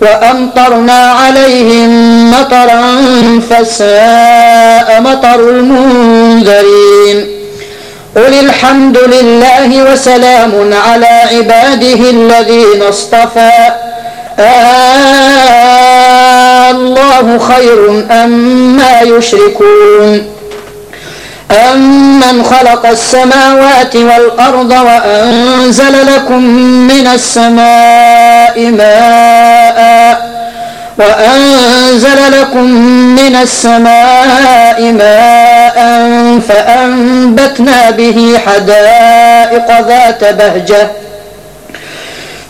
وأمطرنا عليهم مطرا فساء مطر المنذرين. قل الحمد لله وسلام على عباده الذين اصطفى. آه الله خير أما يشركون. أمن خلق السماوات والأرض وأنزل لكم من السماء ماء وأنزل لكم من السماء ماء فأنبتنا به حدائق ذات بهجة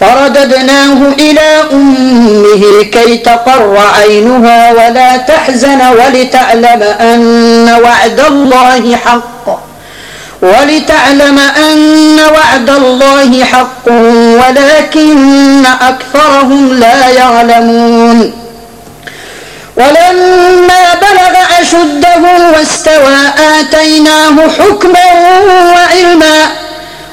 فرددناه إلى أمه كي تقر عينها ولا تحزن ولتعلم أن وعد الله حق. ولتعلم أن وعد الله حق ولكن أكثرهم لا يعلمون. ولما بلغ أشده واستوى آتيناه حكما وعلما.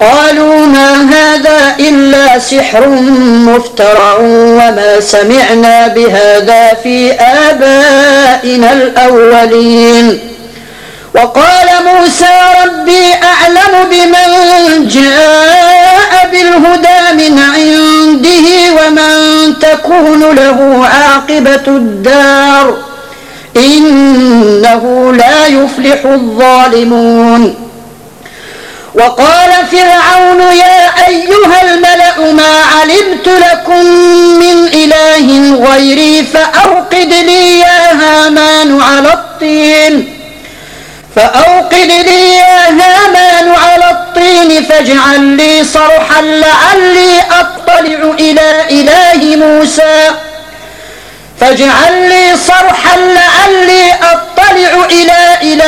قالوا ما هذا إلا سحر مفترى وما سمعنا بهذا في آبائنا الأولين. وقال موسى ربي أعلم بمن جاء بالهدى من عنده ومن تكون له عاقبة الدار. إنه لا يفلح الظالمون. وقال فرعون يا أيها الملأ ما علمت لكم من إله غيري فأوقد لي يا هامان على الطين. فأوقد لي يا هامان على الطين فاجعل لي صرحا لعلي أطلع إلى إله موسى. فاجعل لي صرحا لعلي أطلع إلى إله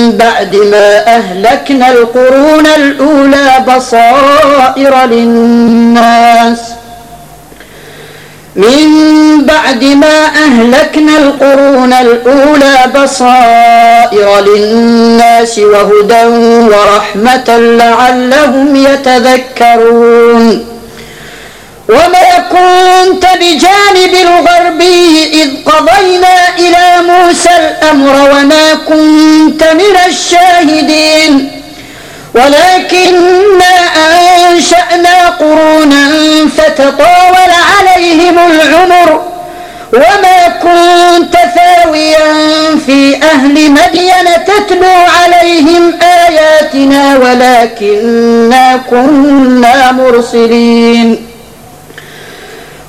بعد ما أهلكنا القرون الأولى بصائر للناس. من بعد ما أهلكنا القرون الأولى بصائر للناس وهدى ورحمة لعلهم يتذكرون. وما كنت بجانب الغربي إذ قضينا إلى موسى الأمر وما كنت من الشاهدين. ولكننا أنشأنا قرونا فتطاول عليهم العمر وما كنت ثاويا في أهل مدين تتلو عليهم آياتنا ولكننا كنا مرسلين.